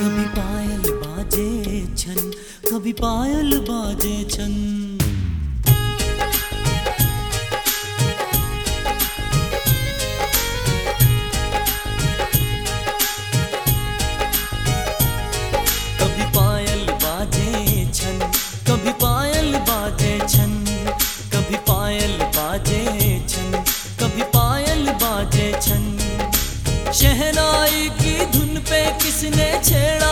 कभी पायल बाजे छन कभी पायल बाजे छन। कभी पायल छन। शहनाई की किसने छेड़ा?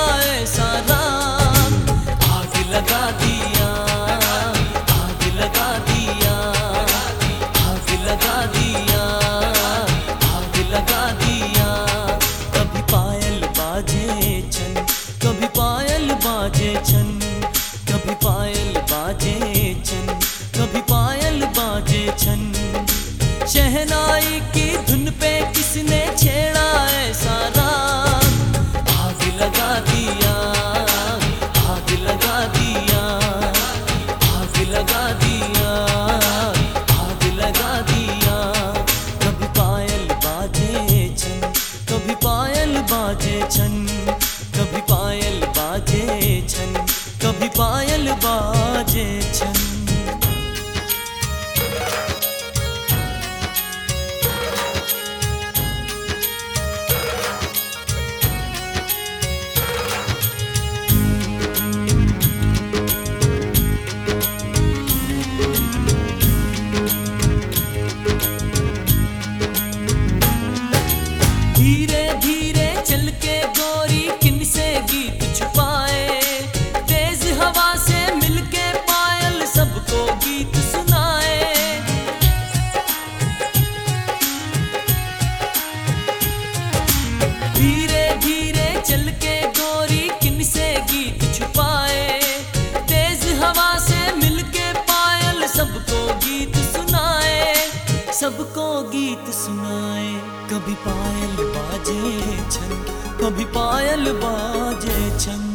chẳng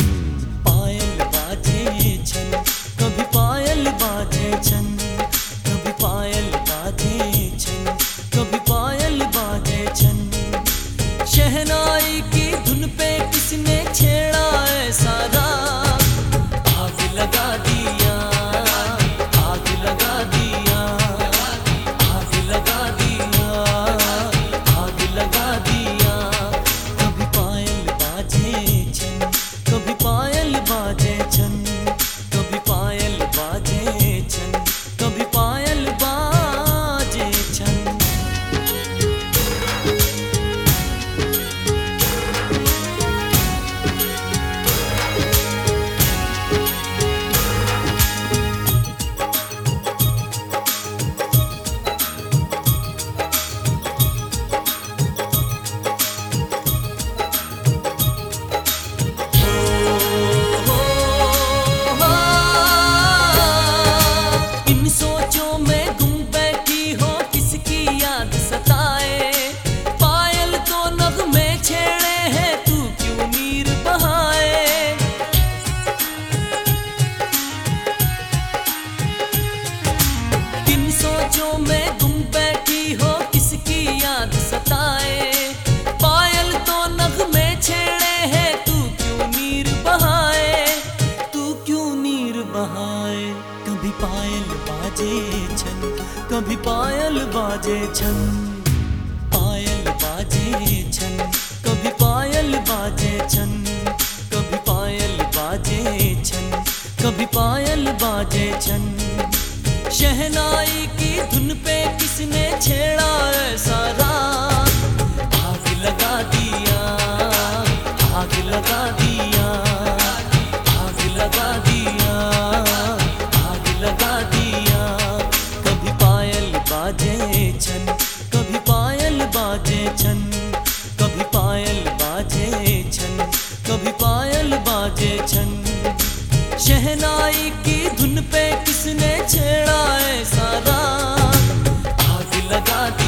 सताए। बाजे छन, पायल बाजे छन, कभी पायल बाजे छन, कभी पायल बाजे छन, कभी पायल बाजे छन। शहनाई की धुन पे किसने छेड़ा ऐसा आग लगा दिया। छन। कभी पायल बाजे छन। कभी पायल बाजे छन। कभी पायल बाजे छन। शहनाई की धुन पे किसने छेड़ा है सारा आग लगा